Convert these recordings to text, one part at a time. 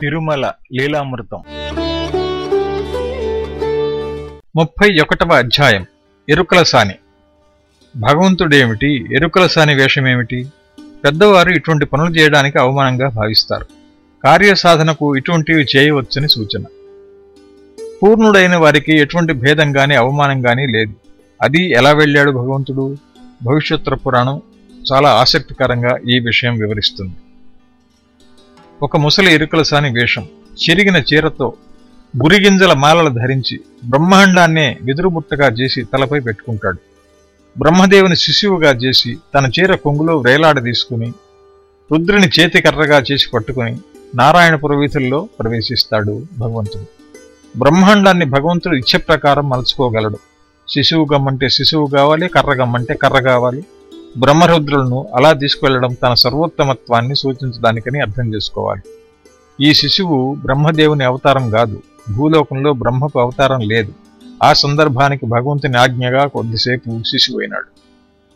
తిరుమల లీలామృతం. ముప్పై ఒకటవ అధ్యాయం. ఎరుకల సాని భగవంతుడేమిటి? ఎరుకల సాని వేషమేమిటి? పెద్దవారు ఇటువంటి పనులు చేయడానికి అవమానంగా భావిస్తారు. కార్యసాధనకు ఇటువంటివి చేయవచ్చని సూచన. పూర్ణుడైన వారికి ఎటువంటి భేదం గాని అవమానం గాని లేదు. అది ఎలా వెళ్ళాడు భగవంతుడు? భవిష్యోత్తర పురాణం చాలా ఆసక్తికరంగా ఈ విషయం వివరిస్తుంది. ఒక ముసలి ఎరుకల సాని వేషం. చెరిగిన చీరతో గురిగింజల మాలలు ధరించి బ్రహ్మాండాన్నే వెదురుముట్టగా చేసి తలపై పెట్టుకుంటాడు. బ్రహ్మదేవుని శిశువుగా చేసి తన చీర కొంగులో వేలాడ తీసుకుని రుద్రుని చేతికర్రగా చేసి పట్టుకుని నారాయణపుర వీధుల్లో ప్రవేశిస్తాడు భగవంతుడు. బ్రహ్మాండాన్ని భగవంతుడు ఇచ్చ ప్రకారం మలుచుకోగలడు. శిశువు గమ్మంటే శిశువు కావాలి కర్ర గమ్మంటే కర్ర కావాలి. బ్రహ్మరుద్రులను అలా తీసుకువెళ్ళడం తన సర్వోత్తమత్వాన్ని సూచించడానికని అర్థం చేసుకోవాలి. ఈ శిశువు బ్రహ్మదేవుని అవతారం కాదు. భూలోకంలో బ్రహ్మకు అవతారం లేదు. ఆ సందర్భానికి భగవంతుని ఆజ్ఞగా కొద్దిసేపు శిశువైనాడు.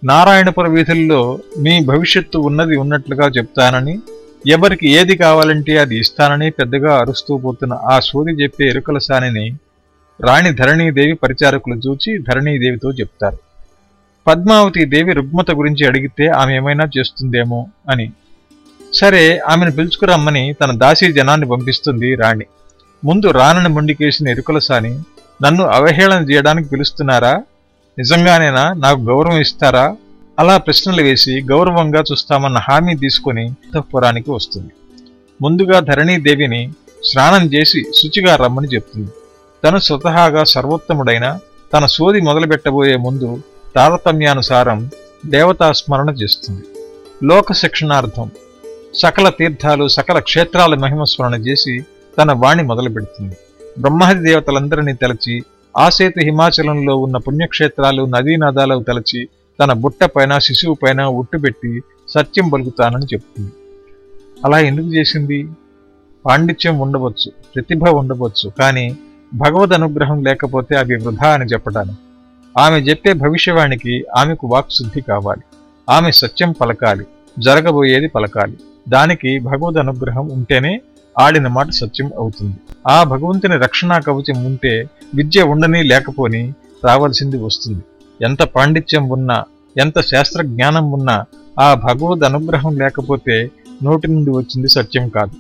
నారాయణపుర వీధుల్లో మీ భవిష్యత్తు ఉన్నది ఉన్నట్లుగా చెప్తానని ఎవరికి ఏది కావాలంటే అది ఇస్తానని పెద్దగా అరుస్తూ పోతున్న ఆ సూది చెప్పే ఎరుకల సానిని రాణి ధరణీదేవి పరిచారకులు చూచి ధరణీదేవితో చెప్తారు. పద్మావతి దేవి రుగ్మత గురించి అడిగితే ఆమె ఏమైనా చేస్తుందేమో అని. సరే ఆమెను పిలుచుకురమ్మని తన దాసీ జనాన్ని పంపిస్తుంది రాణి. ముందు రానని మొండికేసిన ఎరుకల సాని నన్ను అవహేళన చేయడానికి పిలుస్తున్నారా? నిజంగానేనా? నాకు గౌరవం ఇస్తారా? అలా ప్రశ్నలు వేసి గౌరవంగా చూస్తామన్న హామీ తీసుకుని అంతఃపురానికి వస్తుంది. ముందుగా ధరణీదేవిని స్నానం చేసి శుచిగా రమ్మని చెప్తుంది. తను స్వతహాగా సర్వోత్తముడైన తన సోది మొదలుపెట్టబోయే ముందు తారతమ్యానుసారం దేవతాస్మరణ చేస్తుంది. లోక శిక్షణార్థం సకల తీర్థాలు సకల క్షేత్రాల మహిమస్మరణ చేసి తన వాణి మొదలు పెడుతుంది బ్రహ్మహరి దేవతలందరినీ తలచి ఆసేతు హిమాచలంలో ఉన్న పుణ్యక్షేత్రాలు నదీనాదాలు తలచి తన బుట్ట పైన శిశువు పైన ఉట్టుపెట్టి సత్యం పలుకుతానని చెప్తుంది. అలా ఎందుకు చేసింది? పాండిత్యం ఉండవచ్చు ప్రతిభ ఉండవచ్చు కానీ భగవద్ అనుగ్రహం లేకపోతే అవి వృధా అని చెప్పడానికి. ఆమె చెప్పే భవిష్యవాణికి ఆమెకు వాక్శుద్ధి కావాలి. ఆమె సత్యం పలకాలి. జరగబోయేది పలకాలి. దానికి భగవద్ అనుగ్రహం ఉంటేనే ఆడిన మాట సత్యం అవుతుంది. ఆ భగవంతుని రక్షణా కవచం ఉంటే విద్య ఉండని లేకపోని రావాల్సింది వస్తుంది. ఎంత పాండిత్యం ఉన్నా ఎంత శాస్త్ర జ్ఞానం ఉన్నా ఆ భగవద్ అనుగ్రహం లేకపోతే నోటి నుండి వచ్చింది సత్యం కాదు.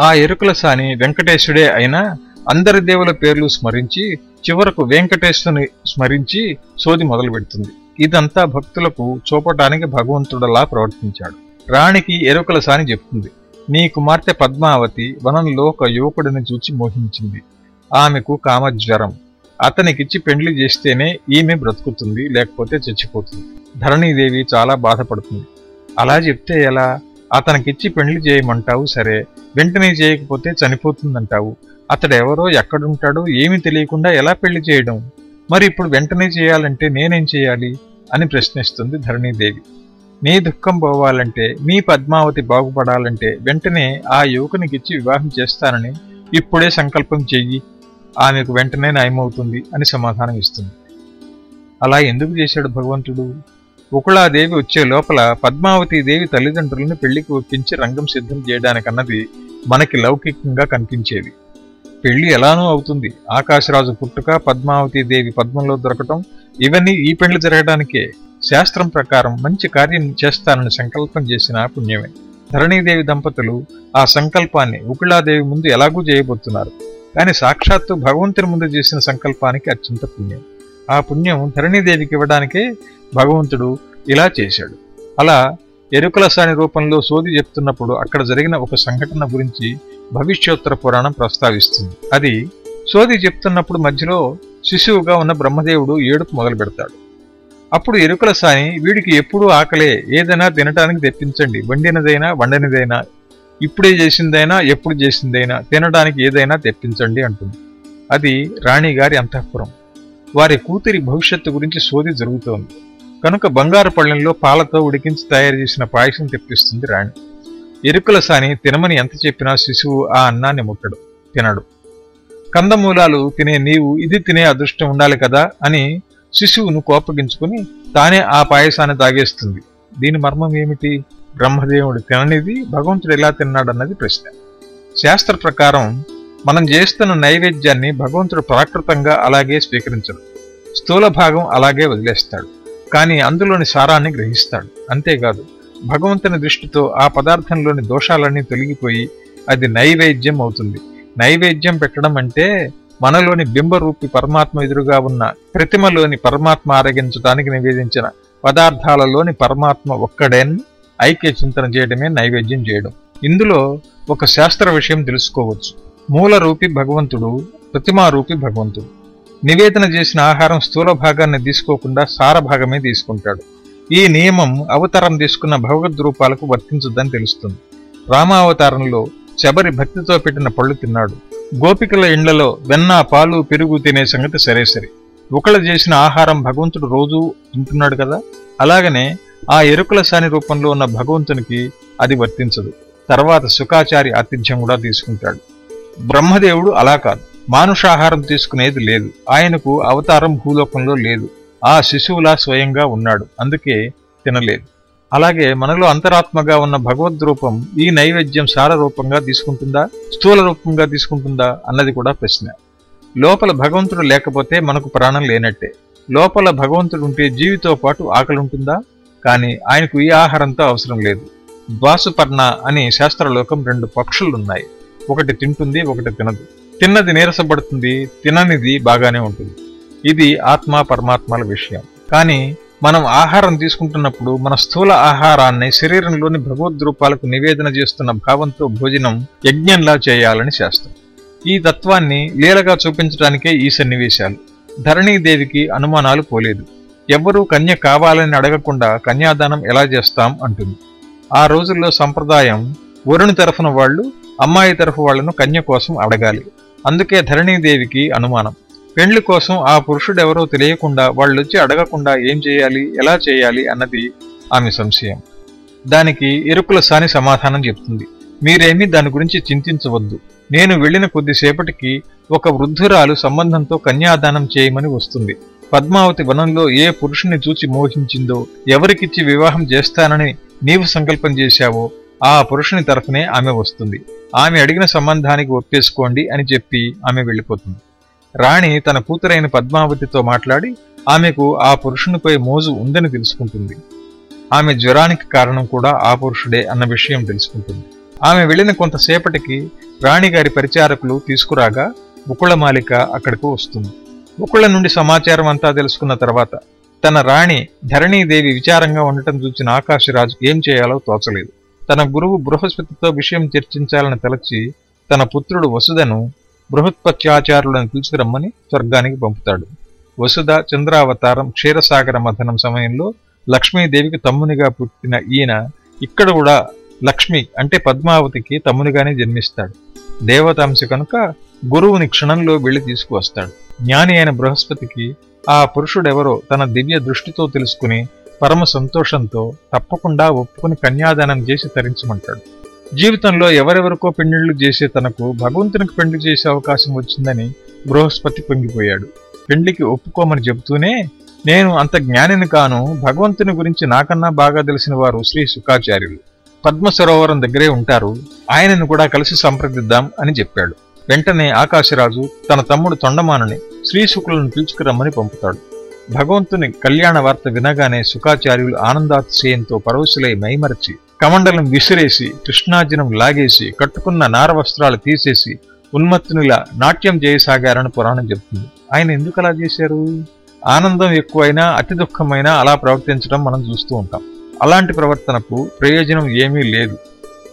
ఆ ఎరుకల సాని వెంకటేశుడే అయినా అందరి దేవుల పేర్లు స్మరించి చివరకు వెంకటేశ్వరుని స్మరించి సోది మొదలు పెడుతుంది ఇదంతా భక్తులకు చూపటానికి భగవంతుడలా ప్రవర్తించాడు. రాణికి ఎరుకల సాని చెప్తుంది. నీ కుమార్తె పద్మావతి వనంలో ఒక యువకుడిని చూచి మోహించింది. ఆమెకు కామజ్వరం. అతనికిచ్చి పెండ్లి చేస్తేనే ఈమె బ్రతుకుతుంది లేకపోతే చచ్చిపోతుంది. ధరణీదేవి చాలా బాధపడుతుంది. అలా చెప్తే ఎలా? అతనికిచ్చి పెండ్లి చేయమంటావు సరే వెంటనే చేయకపోతే చనిపోతుందంటావు. అతడెవరో ఎక్కడుంటాడో ఏమీ తెలియకుండా ఎలా పెళ్ళి చేయడం? మరి ఇప్పుడు వెంటనే చేయాలంటే నేనేం చేయాలి? అని ప్రశ్నిస్తుంది ధరణీదేవి. నీ దుఃఖం పోవాలంటే మీ పద్మావతి బాగుపడాలంటే వెంటనే ఆ యువకునికిచ్చి వివాహం చేస్తానని ఇప్పుడే సంకల్పం చెయ్యి. ఆమెకు వెంటనే నయమవుతుంది అని సమాధానం ఇస్తుంది. అలా ఎందుకు చేశాడు భగవంతుడు? ఉకుళాదేవి వచ్చే లోపల పద్మావతి దేవి తల్లిదండ్రులను పెళ్ళికి ఒప్పించి రంగం సిద్ధం చేయడానికన్నది మనకి లౌకికంగా కనిపించేది. పెళ్ళి ఎలానూ అవుతుంది. ఆకాశరాజు పుట్టుక పద్మావతి దేవి పద్మంలో దొరకటం ఇవన్నీ ఈ పెళ్ళి జరగడానికే. శాస్త్రం ప్రకారం మంచి కార్యం చేస్తానని సంకల్పం చేసిన పుణ్యమే. ధరణీదేవి దంపతులు ఆ సంకల్పాన్ని ఉకుళాదేవి ముందు ఎలాగూ చేయబోతున్నారు. కానీ సాక్షాత్తు భగవంతుని ముందు చేసిన సంకల్పానికి అత్యంత పుణ్యం. ఆ పుణ్యం ధరణీదేవికి ఇవ్వడానికే భగవంతుడు ఇలా చేశాడు. అలా ఎరుకల సాని రూపంలో సోది చెప్తున్నప్పుడు అక్కడ జరిగిన ఒక సంఘటన గురించి భవిష్యోత్తర పురాణం ప్రస్తావిస్తుంది. అది సోది చెప్తున్నప్పుడు మధ్యలో శిశువుగా ఉన్న బ్రహ్మదేవుడు ఏడుపు మొదలు పెడతాడు అప్పుడు ఎరుకల సాని వీడికి ఎప్పుడూ ఆకలే ఏదైనా తినటానికి తెప్పించండి. వండినదైనా వండనిదైనా ఇప్పుడే చేసిందైనా ఎప్పుడు చేసిందైనా తినడానికి ఏదైనా తెప్పించండి అంటుంది. అది రాణిగారి అంతఃపురం. వారి కూతురి భవిష్యత్తు గురించి సోది జరుగుతోంది. కనుక బంగారు పళ్ళెంలో పాలతో ఉడికించి తయారు చేసిన పాయసం తెప్పిస్తుంది రాణి. ఎరుకుల సాని తినమని ఎంత చెప్పినా శిశువు ఆ అన్నాన్ని ముట్టడు తినడు. కందమూలాలు తినే నీవు ఇది తినే అదృష్టం ఉండాలి కదా అని శిశువును కోపగించుకుని తానే ఆ పాయసాన్ని తాగేస్తుంది. దీని మర్మం ఏమిటి? బ్రహ్మదేవుడు తిననిది భగవంతుడు ఎలా తిన్నాడన్నది ప్రశ్న. శాస్త్ర ప్రకారం మనం చేస్తున్న నైవేద్యాన్ని భగవంతుడు ప్రాకృతంగా అలాగే స్వీకరించడు. స్థూల భాగం అలాగే వదిలేస్తాడు. కానీ అందులోని సారాన్ని గ్రహిస్తాడు. అంతేకాదు భగవంతుని దృష్టితో ఆ పదార్థంలోని దోషాలన్నీ తొలగిపోయి అది నైవేద్యం అవుతుంది. నైవేద్యం పెట్టడం అంటే మనలోని బింబరూపి పరమాత్మ ఎదురుగా ఉన్న ప్రతిమలోని పరమాత్మ ఆరగించడానికి నివేదించిన పదార్థాలలోని పరమాత్మ ఒక్కడేని ఐక్య చింతన చేయడమే నైవేద్యం చేయడం. ఇందులో ఒక శాస్త్ర విషయం తెలుసుకోవచ్చు. మూల రూపి భగవంతుడు ప్రతిమారూపి భగవంతుడు. నివేదన చేసిన ఆహారం స్థూల భాగాన్ని తీసుకోకుండా సారభాగమే తీసుకుంటాడు. ఈ నియమం అవతారం తీసుకున్న భగవద్ రూపాలకు వర్తించదని తెలుస్తుంది. రామావతారంలో శబరి భక్తితో పెట్టిన పళ్ళు తిన్నాడు. గోపికల ఇండ్లలో వెన్న పాలు పెరుగు తినే సంగతి సరే సరే ఒకళ్ళు చేసిన ఆహారం భగవంతుడు రోజూ తింటున్నాడు కదా? అలాగనే ఆ ఎరుకుల సాని రూపంలో ఉన్న భగవంతునికి అది వర్తించదు. తర్వాత సుఖాచారి ఆతిథ్యం కూడా తీసుకుంటాడు. బ్రహ్మదేవుడు అలా కాదు. మానుషాహారం తీసుకునేది లేదు. ఆయనకు అవతారం భూలోకంలో లేదు. ఆ శిశువులా స్వయంగా ఉన్నాడు. అందుకే తినలేదు. అలాగే మనలో అంతరాత్మగా ఉన్న భగవద్ రూపం ఈ నైవేద్యం సార రూపంగా తీసుకుంటుందా? స్థూల రూపంగా తీసుకుంటుందా? అన్నది కూడా ప్రశ్న. లోపల భగవంతుడు లేకపోతే మనకు ప్రాణం లేనట్టే. లోపల భగవంతుడు ఉంటే జీవితో పాటు ఆకలి ఉంటుందా కానీ ఆయనకు ఈ ఆహారంతో అవసరం లేదు. ద్వాసుపర్ణ అని శాస్త్రలోకం రెండు పక్షులున్నాయి. ఒకటి తింటుంది ఒకటి తినదు. తిన్నది నీరసపడుతుంది తిననిది బాగానే ఉంటుంది. ఇది ఆత్మ పరమాత్మల విషయం. కానీ మనం ఆహారం తీసుకుంటున్నప్పుడు మన స్థూల ఆహారాన్ని శరీరంలోని భగవద్రూపాలకు నివేదన చేస్తున్న భావంతో భోజనం యజ్ఞంలా చేయాలని శాస్త్రం. ఈ తత్వాన్ని లీలగా చూపించడానికే ఈ సన్నివేశాలు. ధరణీదేవికి అనుమానాలు పోలేదు. ఎవ్వరూ కన్య కావాలని అడగకుండా కన్యాదానం ఎలా చేస్తాం అంటుంది. ఆ రోజుల్లో సంప్రదాయం వరుణి తరఫున వాళ్ళు అమ్మాయి తరఫు వాళ్ళను కన్య కోసం అడగాలి. అందుకే ధరణీదేవికి అనుమానం. పెండ్లి కోసం ఆ పురుషుడెవరో తెలియకుండా వాళ్ళొచ్చి అడగకుండా ఏం చేయాలి ఎలా చేయాలి అన్నది ఆమె సంశయం. దానికి ఎరుకుల సాని సమాధానం చెప్తుంది. మీరేమీ దాని గురించి చింతించవద్దు. నేను వెళ్ళిన కొద్దిసేపటికి ఒక వృద్ధురాలు సంబంధంతో కన్యాదానం చేయమని వస్తుంది. పద్మావతి వనంలో ఏ పురుషుని చూచి మోహించిందో ఎవరికిచ్చి వివాహం చేస్తానని నీవు సంకల్పం చేశావో ఆ పురుషుని తరఫునే ఆమె వస్తుంది. ఆమె అడిగిన సంబంధానికి ఒప్పేసుకోండి అని చెప్పి ఆమె వెళ్ళిపోతుంది. రాణి తన కూతురైన పద్మావతితో మాట్లాడి ఆమెకు ఆ పురుషునిపై మోజు ఉందని తెలుసుకుంటుంది. ఆమె జ్వరానికి కారణం కూడా ఆ పురుషుడే అన్న విషయం తెలుసుకుంటుంది. ఆమె వెళ్ళిన కొంతసేపటికి రాణిగారి పరిచారకులు తీసుకురాగా ముకుళమాలిక అక్కడికి వస్తుంది. ముకుళ నుండి సమాచారం అంతా తెలుసుకున్న తర్వాత తన రాణి ధరణీదేవి విచారంగా ఉండటం చూసిన ఆకాశరాజు ఏం చేయాలో తోచలేదు. తన గురువు బృహస్పతితో విషయం చర్చించాలని తలచి తన పుత్రుడు వసుధను బృహత్పత్యాచారులను పిలుచుకురమ్మని స్వర్గానికి పంపుతాడు. వసుధ చంద్రావతారం క్షీరసాగర మథనం సమయంలో లక్ష్మీదేవికి తమ్మునిగా పుట్టిన ఈయన ఇక్కడ కూడా లక్ష్మి అంటే పద్మావతికి తమ్మునిగానే జన్మిస్తాడు. దేవతాంశ కనుక గురువుని క్షణంలో వెళ్ళి తీసుకువస్తాడు. జ్ఞాని అయిన బృహస్పతికి ఆ పురుషుడెవరో తన దివ్య దృష్టితో తెలుసుకుని పరమ సంతోషంతో తప్పకుండా ఒప్పుకుని కన్యాదానం చేసి తరించమంటాడు. జీవితంలో ఎవరెవరికో పెళ్ళిళ్ళు చేసే తనకు భగవంతునికి పెండ్లు చేసే అవకాశం వచ్చిందని బృహస్పతి పొంగిపోయాడు. పెండ్లికి ఒప్పుకోమని చెబుతూనే నేను అంత జ్ఞానిని కాను భగవంతుని గురించి నాకన్నా బాగా తెలిసిన వారు శ్రీ సుఖాచార్యులు. పద్మ సరోవరం దగ్గరే ఉంటారు ఆయనను కూడా కలిసి సంప్రదిద్దాం అని చెప్పాడు. వెంటనే ఆకాశరాజు తన తమ్ముడు తొండమానుని శ్రీశుకులను పిలుచుకురమ్మని పంపుతాడు. భగవంతుని కళ్యాణ వార్త వినగానే సుఖాచార్యులు ఆనందాతిశయంతో పరవశులై మైమరచి కమండలం విసిరేసి కృష్ణాజనం లాగేసి కట్టుకున్న నార వస్త్రాలు తీసేసి ఉన్మత్తునిలా నాట్యం చేయసాగారని పురాణం చెబుతుంది. ఆయన ఎందుకు అలా చేశారు? ఆనందం ఎక్కువైనా అతి దుఃఖమైనా అలా ప్రవర్తించడం మనం చూస్తూ ఉంటాం. అలాంటి ప్రవర్తనకు ప్రయోజనం ఏమీ లేదు.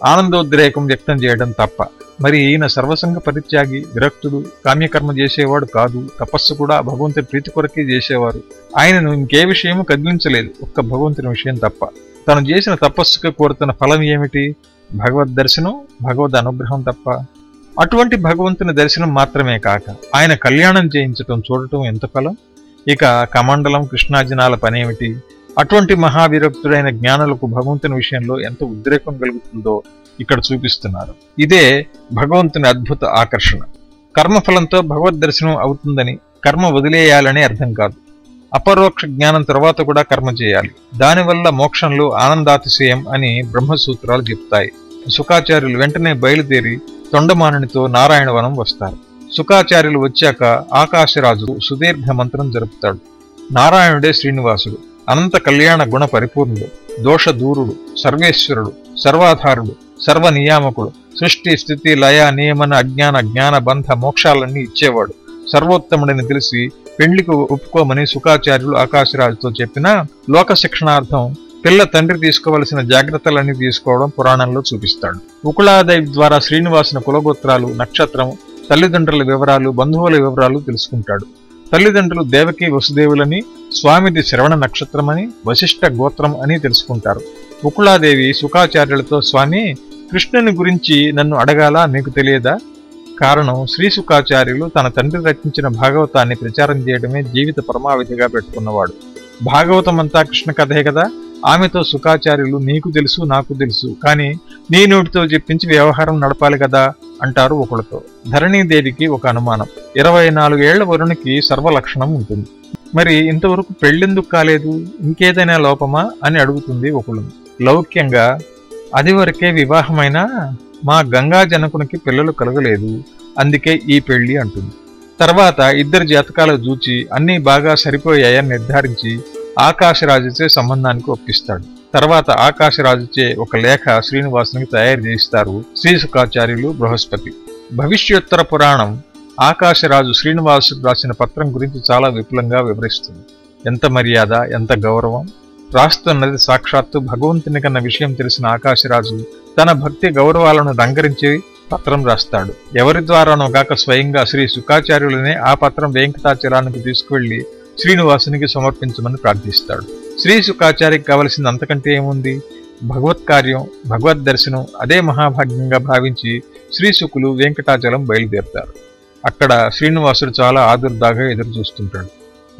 ఆనందోద్రేకం వ్యక్తం చేయడం తప్ప. మరి ఈయన సర్వసంగ పరిత్యాగి విరక్తుడు కామ్యకర్మ చేసేవాడు కాదు. తపస్సు కూడా భగవంతుని ప్రీతి కొరకే చేసేవారు. ఆయనను ఇంకే విషయము కదిలించలేదు. ఒక్క భగవంతుని విషయం తప్ప. తను చేసిన తపస్సుకు కోరుతున్న ఫలం ఏమిటి? భగవద్ దర్శనం భగవద్ అనుగ్రహం తప్ప. అటువంటి భగవంతుని దర్శనం మాత్రమే కాక ఆయన కళ్యాణం చేయించటం చూడటం ఎంత ఫలం? ఇక కమండలం కృష్ణార్జునాల పనేమిటి? అటువంటి మహావిరక్తుడైన జ్ఞానులకు భగవంతుని విషయంలో ఎంత ఉద్రేకం కలుగుతుందో ఇక్కడ చూపిస్తున్నారు. ఇదే భగవంతుని అద్భుత ఆకర్షణ. కర్మఫలంతో భగవద్ దర్శనం అవుతుందని కర్మ వదిలేయాలని అర్థం కాదు. అపరోక్ష జ్ఞానం తర్వాత కూడా కర్మ చేయాలి. దానివల్ల మోక్షంలో ఆనందాతిశయం అని బ్రహ్మసూత్రాలు చెప్తాయి. సుఖాచార్యులు వెంటనే బయలుదేరి తొండమానునితో నారాయణవనం వస్తారు. సుఖాచార్యులు వచ్చాక ఆకాశరాజు సుదీర్ఘ మంత్రం జరుపుతాడు. నారాయణుడే శ్రీనివాసుడు. అనంత కళ్యాణ గుణ పరిపూర్ణుడు దోష దూరుడు సర్వేశ్వరుడు సర్వాధారుడు సర్వనియామకుడు సృష్టి స్థితి లయ నియమన అజ్ఞాన జ్ఞాన బంధ మోక్షాలన్నీ ఇచ్చేవాడు. సర్వోత్తముడిని తెలిసి పెళ్ళికి ఒప్పుకోమని సుఖాచార్యులు ఆకాశరాజుతో చెప్పినా లోక శిక్షణార్థం పిల్ల తండ్రి తీసుకోవలసిన జాగ్రత్తలన్నీ తీసుకోవడం పురాణంలో చూపిస్తాడు. ఉకుళాదేవి ద్వారా శ్రీనివాసుని కులగోత్రాలు నక్షత్రం తల్లిదండ్రుల వివరాలు బంధువుల వివరాలు తెలుసుకుంటాడు. తల్లిదండ్రులు దేవకి వసుదేవులని స్వామిది శ్రవణ నక్షత్రమని వశిష్ఠ గోత్రం అని తెలుసుకుంటారు. ఉకుళాదేవి సుఖాచార్యులతో స్వామి కృష్ణుని గురించి నన్ను అడగాలా మీకు తెలియదా? కారణం శ్రీ సుఖాచార్యులు తన తండ్రి రచించిన భాగవతాన్ని ప్రచారం చేయడమే జీవిత పరమావిధిగా పెట్టుకున్నవాడు. భాగవతం అంతా కృష్ణ కథే కదా? ఆమెతో సుఖాచార్యులు నీకు తెలుసు నాకు తెలుసు. కానీ నీ నోటితో చెప్పించి వ్యవహారం నడపాలి కదా? అంటారు ఒకళ్ళతో. ధరణీదేవికి ఒక అనుమానం. ఇరవై నాలుగేళ్ళ వరుణికి సర్వలక్షణం ఉంటుంది. మరి ఇంతవరకు పెళ్ళెందుకు కాలేదు? ఇంకేదైనా లోపమా? అని అడుగుతుంది ఒకళ్ళు. లౌక్యంగా అది వరకే వివాహమైనా? మా గంగా జనకునికి పిల్లలు కలగలేదు. అందుకే ఈ పెళ్ళి అంటుంది. తర్వాత ఇద్దరు జాతకాలు చూచి అన్నీ బాగా సరిపోయాయని నిర్ధారించి ఆకాశరాజుచే సంబంధానికి ఒప్పిస్తాడు. తర్వాత ఆకాశరాజుచే ఒక లేఖ శ్రీనివాసునికి తయారు చేయిస్తారు శ్రీసుఖాచార్యులు బృహస్పతి. భవిష్యోత్తర పురాణం ఆకాశరాజు శ్రీనివాసుకు రాసిన పత్రం గురించి చాలా విపులంగా వివరిస్తుంది. ఎంత మర్యాద ఎంత గౌరవం? రాస్తున్నది సాక్షాత్తు భగవంతుని కన్న విషయం తెలిసిన ఆకాశరాజు తన భక్తి గౌరవాలను రంగరించి పత్రం రాస్తాడు. ఎవరి ద్వారానో గాక స్వయంగా శ్రీ శుకాచార్యులనే ఆ పత్రం వెంకటాచలానికి తీసుకువెళ్ళి శ్రీనివాసునికి సమర్పించమని ప్రార్థిస్తాడు. శ్రీ శుకాచార్యకి కావలసింది అంతకంటే ఏముంది? భగవత్ కార్యం భగవద్ దర్శనం అదే మహాభాగ్యంగా భావించి శ్రీశుకులు వెంకటాచలం బయలుదేరుతారు. అక్కడ శ్రీనివాసుడు చాలా ఆదుర్దాగా ఎదురు చూస్తుంటాడు.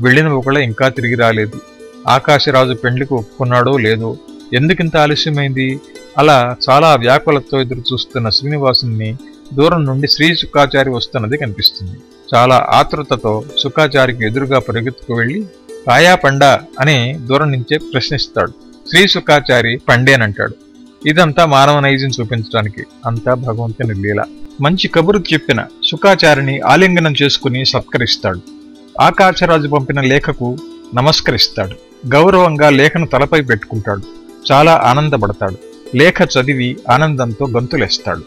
వెళ్ళిన ఒకళ్ళ ఇంకా తిరిగి రాలేదు. ఆకాశరాజు పెండ్లికి ఒప్పుకున్నాడో లేదో ఎందుకింత ఆలస్యమైంది? అలా చాలా వ్యాకులతో ఎదురు చూస్తున్న శ్రీనివాసుని దూరం నుండి శ్రీ సుఖాచారి వస్తున్నది కనిపిస్తుంది. చాలా ఆతృతతో సుఖాచారికి ఎదురుగా పరిగెత్తుకు వెళ్ళి కాయా పండా అని దూరం నుంచే ప్రశ్నిస్తాడు. శ్రీ సుఖాచారి పండేనంటాడు. ఇదంతా మానవ నైజం చూపించడానికి అంతా భగవంతుని లీల. మంచి కబురు చెప్పిన సుఖాచారిని ఆలింగనం చేసుకుని సత్కరిస్తాడు. ఆకాశరాజు పంపిన లేఖకు నమస్కరిస్తాడు. గౌరవంగా లేఖను తలపై పెట్టుకుంటాడు. చాలా ఆనందపడతాడు. లేఖ చదివి ఆనందంతో గంతులేస్తాడు.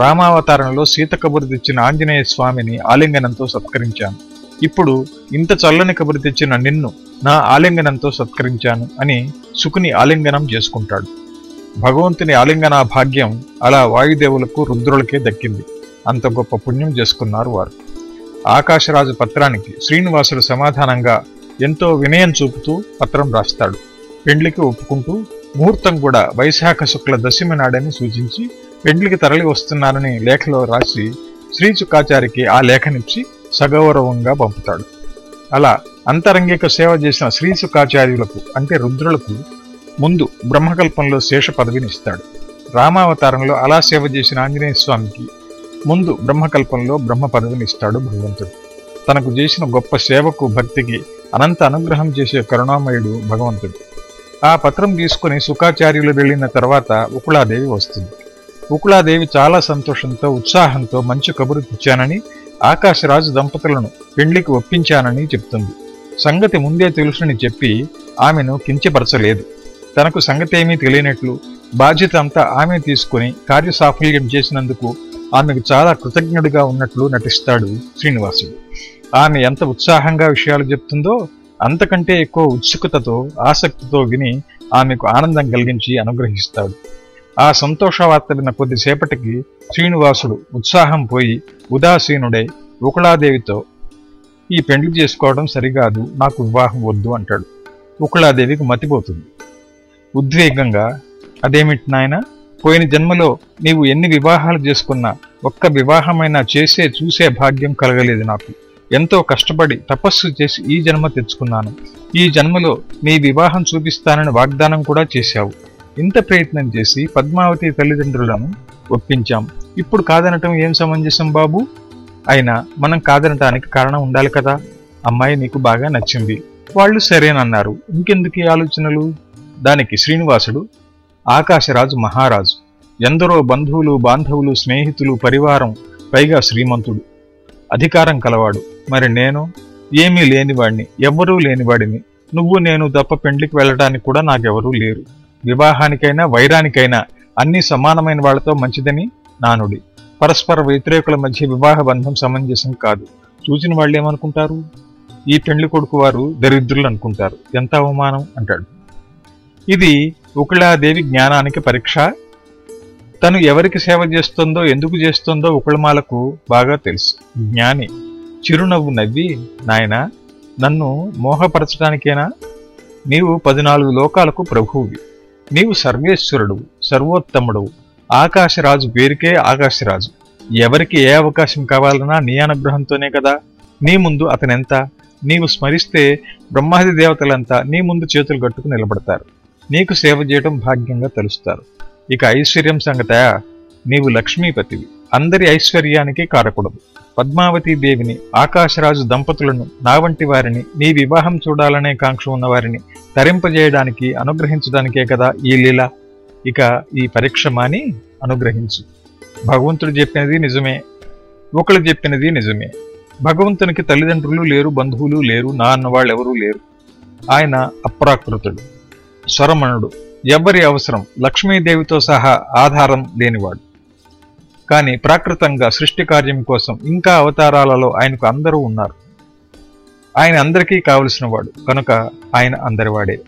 రామావతారంలో సీత కబురు తెచ్చిన ఆంజనేయ స్వామిని ఆలింగనంతో సత్కరించాను. ఇప్పుడు ఇంత చల్లని కబురు తెచ్చిన నిన్ను నా ఆలింగనంతో సత్కరించాను అని సుకుని ఆలింగనం చేసుకుంటాడు. భగవంతుని ఆలింగన భాగ్యం అలా వాయుదేవులకు రుద్రులకే దక్కింది. అంత గొప్ప పుణ్యం చేసుకున్నారు వారు. ఆకాశరాజు పత్రానికి శ్రీనివాసుడు సమాధానంగా ఎంతో వినయం చూపుతూ పత్రం రాస్తాడు. పెండ్లికి ఒప్పుకుంటూ ముహూర్తం కూడా వైశాఖ శుక్ల దశమి నాడని సూచించి పెండ్లికి తరలి వస్తున్నానని లేఖలో రాసి శ్రీచుకాచారికి ఆ లేఖనిచ్చి సగౌరవంగా పంపుతాడు. అలా అంతరంగిక సేవ చేసిన శ్రీసుకాచార్యులకు అంటే రుద్రులకు ముందు బ్రహ్మకల్పంలో శేష పదవిని ఇస్తాడు. రామావతారంలో అలా సేవ చేసిన ఆంజనేయ స్వామికి ముందు బ్రహ్మకల్పంలో బ్రహ్మ పదవిని ఇస్తాడు భగవంతుడు. తనకు చేసిన గొప్ప సేవకు భక్తికి అనంత అనుగ్రహం చేసే కరుణామయుడు భగవంతుడు. ఆ పత్రం తీసుకుని సుఖాచార్యులు వెళ్ళిన తర్వాత ఉకుళాదేవి వస్తుంది. ఉకుళాదేవి చాలా సంతోషంతో ఉత్సాహంతో మంచి కబురు తెచ్చానని ఆకాశరాజు దంపతులను పెళ్ళికి ఒప్పించానని చెప్తుంది. సంగతి ముందే తెలుసుని చెప్పి ఆమెను కించపరచలేదు. తనకు సంగతేమీ తెలియనట్లు బాధ్యత అంతా ఆమె తీసుకుని కార్యసాఫల్యం చేసినందుకు ఆమెకు చాలా కృతజ్ఞుడిగా ఉన్నట్లు నటిస్తాడు శ్రీనివాసుడు. ఆమె ఎంత ఉత్సాహంగా విషయాలు చెప్తుందో అంతకంటే ఎక్కువ ఉత్సుకతతో ఆసక్తితో విని ఆమెకు ఆనందం కలిగించి అనుగ్రహిస్తాడు. ఆ సంతోష వార్త విన్న కొద్దిసేపటికి శ్రీనివాసుడు ఉత్సాహం పోయి ఉదాసీనుడై ఉకుళాదేవితో ఈ పెండ్లి చేసుకోవడం సరికాదు నాకు వివాహం వద్దు అంటాడు. ఉకుళాదేవికి మతిపోతుంది. ఉద్వేగంగా అదేమిటి నాయన పోయిన జన్మలో నీవు ఎన్ని వివాహాలు చేసుకున్నా ఒక్క వివాహమైనా చేసే చూసే భాగ్యం కలగలేదు నాకు. ఎంతో కష్టపడి తపస్సు చేసి ఈ జన్మ తెచ్చుకున్నాను. ఈ జన్మలో నీ వివాహం చూపిస్తానని వాగ్దానం కూడా చేశావు. ఇంత ప్రయత్నం చేసి పద్మావతి తల్లిదండ్రులను ఒప్పించాం. ఇప్పుడు కాదనటం ఏం సమంజసం బాబు? అయినా మనం కాదనటానికి కారణం ఉండాలి కదా? అమ్మాయి నీకు బాగా నచ్చింది. వాళ్ళు సరేనన్నారు. ఇంకెందుకు ఈ ఆలోచనలు? దానికి శ్రీనివాసుడు ఆకాశరాజు మహారాజు. ఎందరో బంధువులు బాంధవులు స్నేహితులు పరివారం పైగా శ్రీమంతుడు. అధికారం కలవాడు. మరి నేను? ఏమీ లేనివాడిని ఎవ్వరూ లేనివాడిని. నువ్వు నేను తప్ప పెండ్లికి వెళ్ళడానికి కూడా నాకెవరూ లేరు. వివాహానికైనా వైరానికైనా అన్ని సమానమైన వాళ్ళతో మంచిదని నానుడి. పరస్పర వ్యతిరేకుల మధ్య వివాహ బంధం సమంజసం కాదు. చూసిన వాళ్ళు ఏమనుకుంటారు ఈ పెండ్లి కొడుకు వారు దరిద్రులు అనుకుంటారు. ఎంత అవమానం? అంటాడు. ఇది ఉకుళాదేవి జ్ఞానానికి పరీక్ష. తను ఎవరికి సేవ చేస్తుందో ఎందుకు చేస్తుందో ఉకుళమాలకు బాగా తెలుసు. జ్ఞాని చిరునవ్వు నవ్వి నాయనా నన్ను మోహపరచడానికేనా? నీవు పద్నాలుగు లోకాలకు ప్రభువువి. నీవు సర్వేశ్వరుడు సర్వోత్తముడు ఆకాశరాజు పేరుకే ఆకాశరాజు. ఎవరికి ఏ అవకాశం కావాలన్నా నీ అనుగ్రహంతోనే కదా. నీ ముందు అతనెంత? నీవు స్మరిస్తే బ్రహ్మాది దేవతలంతా నీ ముందు చేతులు కట్టుకు నిలబడతారు. నీకు సేవ చేయటం భాగ్యంగా తెలుస్తారు. ఇక ఐశ్వర్యం సంగత నీవు లక్ష్మీపతివి. అందరి ఐశ్వర్యానికి కారకూడదు పద్మావతీదేవిని ఆకాశరాజు దంపతులను నా వంటి వారిని నీ వివాహం చూడాలనే కాంక్ష ఉన్న వారిని తరింపజేయడానికి అనుగ్రహించడానికే కదా ఈ లీల. ఇక ఈ పరీక్ష మాని అనుగ్రహించు. భగవంతుడు చెప్పినది నిజమే. ఒకళ్ళు చెప్పినది నిజమే. భగవంతునికి తల్లిదండ్రులు లేరు బంధువులు లేరు నా అన్నవాళ్ళెవరూ లేరు. ఆయన అప్రాకృతుడు. స్వరమణుడు. ఎవ్వరి అవసరం లక్ష్మీదేవితో సహా ఆధారం లేనివాడు. కానీ ప్రాకృతంగా సృష్టి కార్యం కోసం ఇంకా అవతారాలలో ఆయనకు అందరూ ఉన్నారు. ఆయన అందరికీ కావలసిన వాడు కనుక ఆయన అందరివాడే.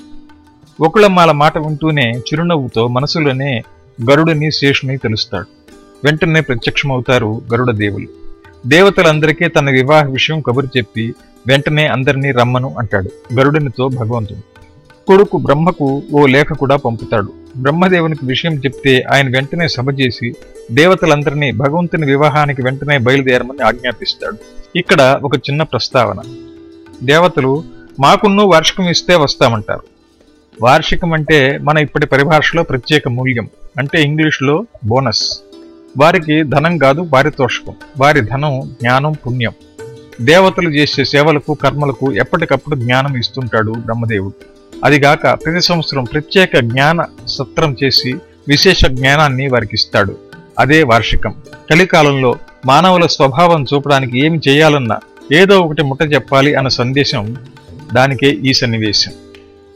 ఒకళ్ళమ్మాల మాట వింటూనే చిరునవ్వుతో మనసులోనే గరుడిని శేషుని తెలుస్తాడు. వెంటనే ప్రత్యక్షమవుతారు గరుడ దేవులు. దేవతలందరికీ తన వివాహ విషయం కబురు చెప్పి వెంటనే అందరినీ రమ్మను అంటాడు గరుడునితో భగవంతుడు. కొడుకు బ్రహ్మకు ఓ లేఖ కూడా పంపుతాడు. బ్రహ్మదేవునికి విషయం చెప్తే ఆయన వెంటనే సభ చేసి దేవతలందరినీ భగవంతుని వివాహానికి వెంటనే బయలుదేరమని ఆజ్ఞాపిస్తాడు. ఇక్కడ ఒక చిన్న ప్రస్తావన. దేవతలు మాకున్ను వార్షికం ఇస్తే వస్తామంటారు. వార్షికం అంటే మన ఇప్పటి పరిభాషలో ప్రత్యేక మూల్యం. అంటే ఇంగ్లీష్లో బోనస్. వారికి ధనం కాదు పారితోషికం. వారి ధనం జ్ఞానం పుణ్యం. దేవతలు చేసే సేవలకు కర్మలకు ఎప్పటికప్పుడు జ్ఞానం ఇస్తుంటాడు బ్రహ్మదేవుడు. అదిగాక ప్రతి సంవత్సరం ప్రత్యేక జ్ఞాన సత్రం చేసి విశేష జ్ఞానాన్ని వారికి ఇస్తాడు. అదే వార్షికం. కలికాలంలో మానవుల స్వభావం చూపడానికి ఏమి చేయాలన్నా ఏదో ఒకటి ముట్ట చెప్పాలి అన్న సందేశం దానికే ఈ సన్నివేశం.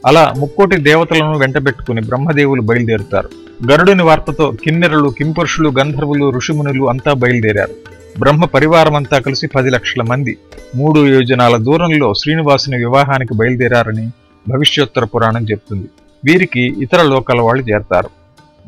అలా ముక్కోటి దేవతలను వెంటబెట్టుకుని బ్రహ్మదేవులు బయలుదేరుతారు. గరుడుని వార్తతో కిన్నెరలు కింపురుషులు గంధర్వులు ఋషిమునులు అంతా బయలుదేరారు. బ్రహ్మ పరివారమంతా కలిసి పది లక్షల మంది. మూడు యోజనాల దూరంలో శ్రీనివాసుని వివాహానికి బయలుదేరారని భవిష్యోత్తర పురాణం చెప్తుంది. వీరికి ఇతర లోకాల వాళ్ళు చేరతారు.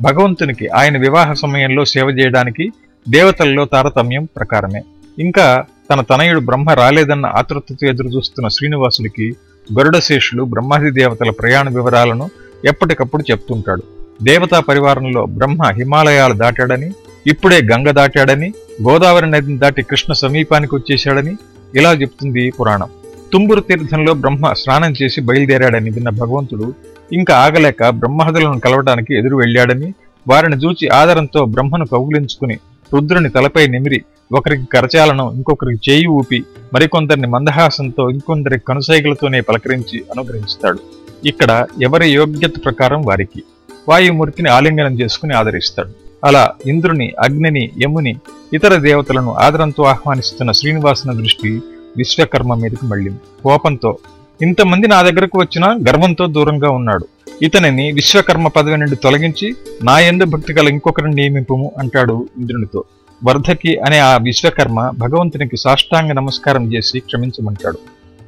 భగవంతునికి ఆయన వివాహ సమయంలో సేవ చేయడానికి దేవతల్లో తారతమ్యం ప్రకారమే. ఇంకా తన తనయుడు బ్రహ్మ రాలేదన్న ఆతృతతో ఎదురుచూస్తున్న శ్రీనివాసుడికి గరుడశేషులు బ్రహ్మాది దేవతల ప్రయాణ వివరాలను ఎప్పటికప్పుడు చెప్తుంటాడు. దేవతా పరివారంలో బ్రహ్మ హిమాలయాలు దాటాడని ఇప్పుడే గంగ దాటాడని గోదావరి నదిని దాటి కృష్ణ సమీపానికి వచ్చేశాడని ఇలా చెప్తుంది పురాణం. తుంబురు తీర్థంలో బ్రహ్మ స్నానం చేసి బయలుదేరాడని విన్న భగవంతుడు ఇంకా ఆగలేక బ్రహ్మహదులను కలవడానికి ఎదురు వెళ్ళాడని వారిని చూచి ఆదరంతో బ్రహ్మను కౌగులించుకుని రుద్రుని తలపై నిమిరి ఒకరికి కరచాలను ఇంకొకరికి చేయి ఊపి మరికొందరిని మందహాసంతో ఇంకొందరి కనుసైగలతోనే పలకరించి అనుగ్రహిస్తాడు. ఇక్కడ ఎవరి యోగ్యత ప్రకారం వారికి వాయుమూర్తిని ఆలింగనం చేసుకుని ఆదరిస్తాడు. అలా ఇంద్రుని అగ్నిని యముని ఇతర దేవతలను ఆదరంతో ఆహ్వానిస్తున్న శ్రీనివాసుని దృష్టి విశ్వకర్మ మీదకి మళ్ళింది. కోపంతో ఇంతమంది నా దగ్గరకు వచ్చినా గర్వంతో దూరంగా ఉన్నాడు. ఇతనిని విశ్వకర్మ పదవి నుండి తొలగించి నా ఎందు భక్తి గల ఇంకొకరిని నియమింపుము అంటాడు ఇంద్రునితో. వర్ధకి అనే ఆ విశ్వకర్మ భగవంతునికి సాష్టాంగ నమస్కారం చేసి క్షమించమంటాడు.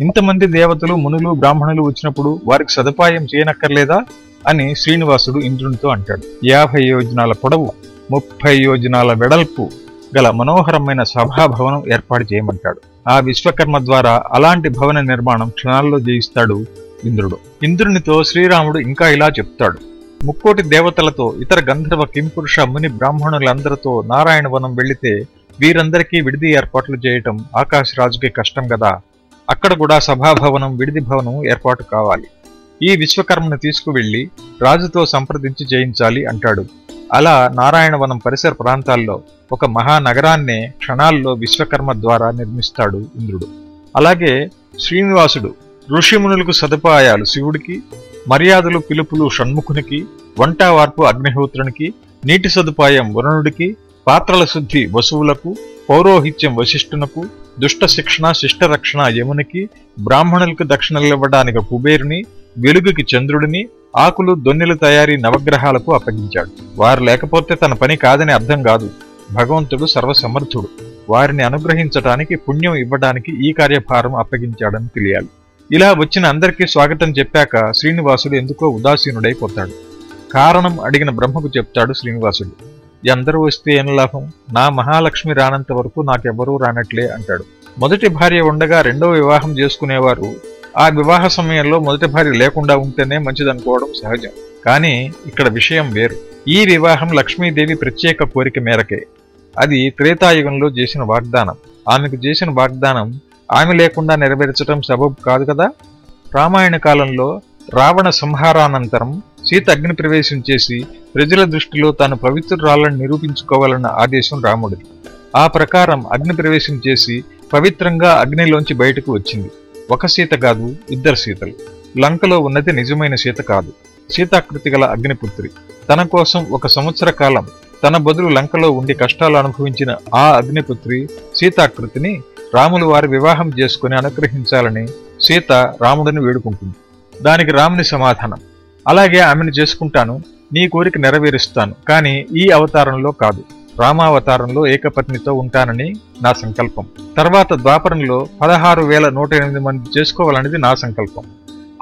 ఇంతమంది దేవతలు మునులు బ్రాహ్మణులు వచ్చినప్పుడు వారికి సదుపాయం చేయనక్కర్లేదా? అని శ్రీనివాసుడు ఇంద్రునితో అంటాడు. యాభై యోజనాల పొడవు ముప్పై యోజనాల వెడల్పు గల మనోహరమైన సభాభవనం ఏర్పాటు చేయమంటాడు. ఆ విశ్వకర్మ ద్వారా అలాంటి భవన నిర్మాణం క్షణాల్లో జయిస్తాడు ఇంద్రుడు. ఇంద్రునితో శ్రీరాముడు ఇంకా ఇలా చెప్తాడు. ముక్కోటి దేవతలతో ఇతర గంధర్వ కింపురుష ముని బ్రాహ్మణులందరితో నారాయణవనం వెళితే వీరందరికీ విడిది ఏర్పాట్లు చేయటం ఆకాశరాజుకి కష్టం కదా అక్కడ కూడా సభాభవనం విడిది భవనం ఏర్పాటు కావాలి. ఈ విశ్వకర్మను తీసుకువెళ్ళి రాజుతో సంప్రదించి చేయించాలి అంటాడు. అలా నారాయణవనం పరిసర ప్రాంతాల్లో ఒక మహానగరాన్నే క్షణాల్లో విశ్వకర్మ ద్వారా నిర్మిస్తాడు ఇంద్రుడు. అలాగే శ్రీనివాసుడు ఋషిమునులకు సదుపాయాలు శివుడికి మర్యాదలు పిలుపులు షణ్ముఖునికి వంట వార్పు అగ్నిహోత్రునికి నీటి సదుపాయం వరుణుడికి పాత్రల శుద్ధి వసువులకు పౌరోహిత్యం వశిష్ఠునకు దుష్ట శిక్షణ శిష్టరక్షణ యమునికి బ్రాహ్మణులకు దక్షిణలివ్వడానికి కుబేరుని వెలుగుకి చంద్రుడిని ఆకులు దొన్నెలు తయారీ నవగ్రహాలకు అప్పగించాడు. వారు లేకపోతే తన పని కాదని అర్థం కాదు. భగవంతుడు సర్వసమర్థుడు. వారిని అనుగ్రహించటానికి పుణ్యం ఇవ్వడానికి ఈ కార్యభారం అప్పగించాడని తెలియాలి. ఇలా వచ్చిన అందరికీ స్వాగతం చెప్పాక శ్రీనివాసుడు ఎందుకో ఉదాసీనుడైపోతాడు. కారణం అడిగిన బ్రహ్మకు చెప్తాడు శ్రీనివాసుడు. ఎందరూ వస్తే ఏం లాభం? నా మహాలక్ష్మి రానంత వరకు నాకెవ్వరూ రానట్లే అంటాడు. మొదటి భార్య ఉండగా రెండవ వివాహం చేసుకునేవారు ఆ వివాహ సమయంలో మొదటి భార్య లేకుండా ఉంటేనే మంచిదనుకోవడం సహజం. కానీ ఇక్కడ విషయం వేరు. ఈ వివాహం లక్ష్మీదేవి ప్రత్యేక కోరిక మేరకే. అది త్రేతాయుగంలో చేసిన వాగ్దానం. ఆమెకు చేసిన వాగ్దానం ఆమె లేకుండా నెరవేర్చడం సబబు కాదు కదా? రామాయణ కాలంలో రావణ సంహారానంతరం సీత అగ్ని ప్రవేశం చేసి ప్రజల దృష్టిలో తాను పవిత్రురాలను నిరూపించుకోవాలన్న ఆదేశం రాముడిది. ఆ ప్రకారం అగ్ని ప్రవేశం చేసి పవిత్రంగా అగ్నిలోంచి బయటకు వచ్చింది. ఒక సీత కాదు ఇద్దరు సీతలు. లంకలో ఉన్నది నిజమైన సీత కాదు. సీతాకృతి గల అగ్నిపుత్రి. తన కోసం ఒక సంవత్సర కాలం తన బదులు లంకలో ఉండి కష్టాలు అనుభవించిన ఆ అగ్నిపుత్రి సీతాకృతిని రాములు వారి వివాహం చేసుకుని అనుగ్రహించాలని సీత రాముడిని వేడుకుంటుంది. దానికి రాముని సమాధానం. అలాగే ఆమెను చేసుకుంటాను నీ కోరిక నెరవేరుస్తాను కానీ ఈ అవతారంలో కాదు. రామావతారంలో ఏకపత్నితో ఉంటానని నా సంకల్పం. తర్వాత ద్వాపరంలో పదహారు వేల నూట ఎనిమిది మంది చేసుకోవాలనేది నా సంకల్పం.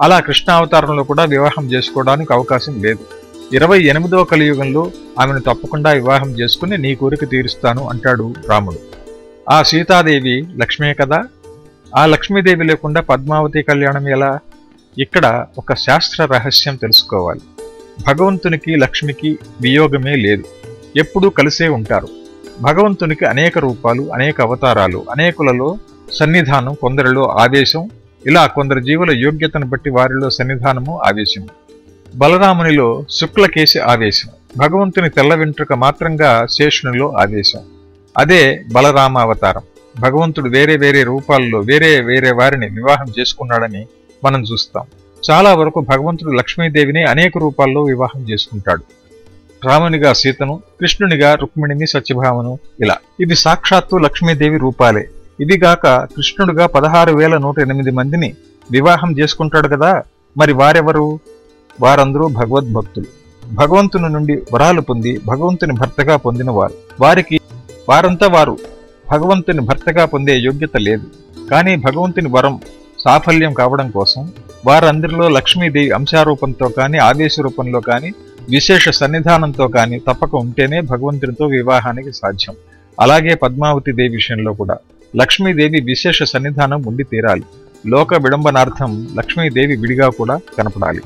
అలా కృష్ణావతారంలో కూడా వివాహం చేసుకోవడానికి అవకాశం లేదు. ఇరవై ఎనిమిదవ కలియుగంలో ఆమెను తప్పకుండా వివాహం చేసుకుని నీ కోరిక తీరుస్తాను అంటాడు రాముడు. ఆ సీతాదేవి లక్ష్మే కదా? ఆ లక్ష్మీదేవి లేకుండా పద్మావతి కళ్యాణం ఎలా? ఇక్కడ ఒక శాస్త్ర రహస్యం తెలుసుకోవాలి. భగవంతునికి లక్ష్మికి వియోగమే లేదు. ఎప్పుడూ కలిసే ఉంటారు. భగవంతునికి అనేక రూపాలు అనేక అవతారాలు అనేకులలో సన్నిధానం కొందరిలో ఆవేశం ఇలా కొందరు జీవుల యోగ్యతను బట్టి వారిలో సన్నిధానము ఆవేశము బలరామునిలో శుక్లకేశి ఆవేశం. భగవంతుని తెల్ల వెంట్రుక మాత్రంగా శేషునిలో ఆవేశం. అదే బలరామ అవతారం. భగవంతుడు వేరే వేరే రూపాల్లో వేరే వేరే వారిని వివాహం చేసుకున్నాడని మనం చూస్తాం. చాలా వరకు భగవంతుడు లక్ష్మీదేవిని అనేక రూపాల్లో వివాహం చేసుకుంటాడు. రామునిగా సీతను కృష్ణునిగా రుక్మిణిని సత్యభామను ఇలా. ఇది సాక్షాత్తు లక్ష్మీదేవి రూపాలే. ఇదిగాక కృష్ణుడుగా పదహారు వేల నూట ఎనిమిది మందిని వివాహం చేసుకుంటాడు కదా. మరి వారెవరు? వారందరూ భగవద్భక్తులు. భగవంతుని నుండి వరాలు పొంది భగవంతుని భర్తగా పొందిన వారు. వారికి వారంతా వారు భగవంతుని భర్తగా పొందే యోగ్యత లేదు. కానీ భగవంతుని వరం సాఫల్యం కావడం కోసం వారందరిలో లక్ష్మీదేవి అంశారూపంతో కానీ ఆదేశ రూపంలో కానీ విశేష సన్నిధానంతో కానీ తప్పక ఉంటేనే భగవంతునితో వివాహానికి సాధ్యం. అలాగే పద్మావతి దేవి విషయంలో కూడా. లక్ష్మీదేవి విశేష సన్నిధానం ఉండి తీరాలి. లోక విడంబనార్థం లక్ష్మీదేవి విడిగా కూడా కనపడాలి.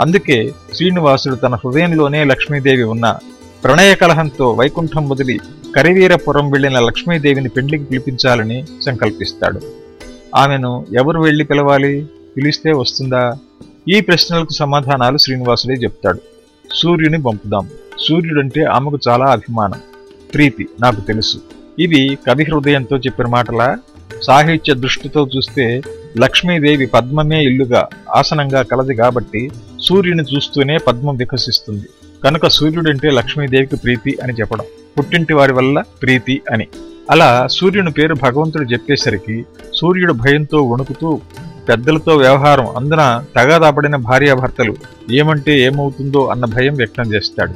అందుకే శ్రీనివాసుడు తన హృదయంలోనే లక్ష్మీదేవి ఉన్న ప్రణయ కలహంతో వైకుంఠం వదిలి కరివీరపురం వెళ్ళిన లక్ష్మీదేవిని పెండ్లికి పిలిపించాలని సంకల్పిస్తాడు. ఆమెను ఎవరు వెళ్ళి పిలవాలి? పిలిస్తే వస్తుందా? ఈ ప్రశ్నలకు సమాధానాలు శ్రీనివాసుడే చెప్తాడు. సూర్యుని పంపుదాం. సూర్యుడంటే ఆమెకు చాలా అభిమానం ప్రీతి నాకు తెలుసు. ఇవి కవి హృదయంతో చెప్పిన మాటలా? సాహిత్య దృష్టితో చూస్తే లక్ష్మీదేవి పద్మమే ఇల్లుగా ఆసనంగా కలది కాబట్టి సూర్యుని చూస్తూనే పద్మం వికసిస్తుంది. కనుక సూర్యుడంటే లక్ష్మీదేవికి ప్రీతి అని చెప్పడం పుట్టింటి వారి వల్ల ప్రీతి అని. అలా సూర్యుని పేరు భగవంతుడు చెప్పేసరికి సూర్యుడు భయంతో వణుకుతూ పెద్దలతో వ్యవహారం అందున తగాదాపడిన భార్యాభర్తలు ఏమంటే ఏమవుతుందో అన్న భయం వ్యక్తం చేస్తాడు.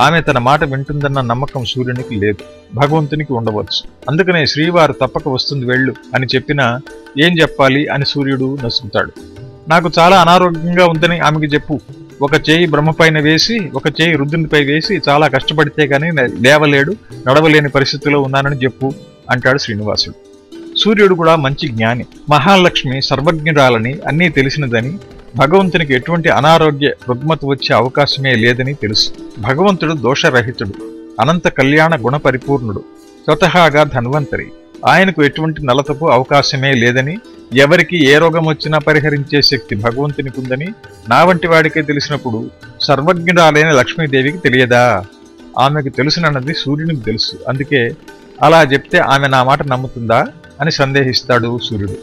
ఆమె తన మాట వింటుందన్న నమ్మకం సూర్యునికి లేదు భగవంతునికి ఉండవచ్చు. అందుకనే శ్రీవారు తప్పక వస్తుంది వెళ్ళు అని చెప్పినా ఏం చెప్పాలి అని సూర్యుడు నసుకుతాడు. నాకు చాలా అనారోగ్యంగా ఉందని ఆమెకి చెప్పు. ఒక చేయి బ్రహ్మపైన వేసి ఒక చేయి రుద్రునిపై వేసి చాలా కష్టపడితే గాని లేవలేడు నడవలేని పరిస్థితిలో ఉన్నానని చెప్పు అంటాడు శ్రీనివాసుడు. సూర్యుడు కూడా మంచి జ్ఞాని. మహాలక్ష్మి సర్వజ్ఞురాలని అన్నీ తెలిసినదని భగవంతునికి ఎటువంటి అనారోగ్య రుగ్మత వచ్చే అవకాశమే లేదని తెలుసు. భగవంతుడు దోషరహితుడు అనంత కళ్యాణ గుణ పరిపూర్ణుడు స్వతహాగా ధన్వంతరి. ఆయనకు ఎటువంటి నలతపు అవకాశమే లేదని ఎవరికి ఏ రోగం వచ్చినా పరిహరించే శక్తి భగవంతునికి ఉందని నా వంటి వాడికే తెలిసినప్పుడు సర్వజ్ఞురాలైన లక్ష్మీదేవికి తెలియదా? ఆమెకు తెలుసునన్నది సూర్యునికి తెలుసు. అందుకే అలా చెప్తే ఆమె నా మాట నమ్ముతుందా అని సందేహిస్తాడు సూర్యుడు.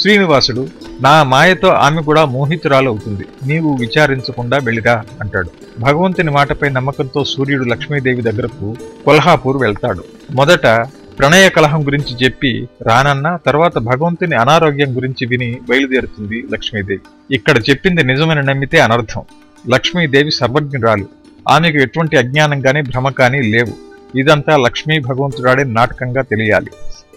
శ్రీనివాసుడు నా మాయతో ఆమె కూడా మోహితురాలవుతుంది నీవు విచారించకుండా వెళ్ళిరా అంటాడు. భగవంతుని మాటపై నమ్మకంతో సూర్యుడు లక్ష్మీదేవి దగ్గరకు కొల్హాపూర్ వెళ్తాడు. మొదట ప్రణయ కలహం గురించి చెప్పి రానన్న తర్వాత భగవంతుని అనారోగ్యం గురించి విని బయలుదేరుతుంది లక్ష్మీదేవి. ఇక్కడ చెప్పింది నిజమని నమ్మితే అనర్థం. లక్ష్మీదేవి సర్వజ్ఞురాలు. ఆమెకు ఎటువంటి అజ్ఞానం కానీ భ్రమ కానీ లేవు. ఇదంతా లక్ష్మీ భగవంతుడాడే నాటకంగా తెలియాలి.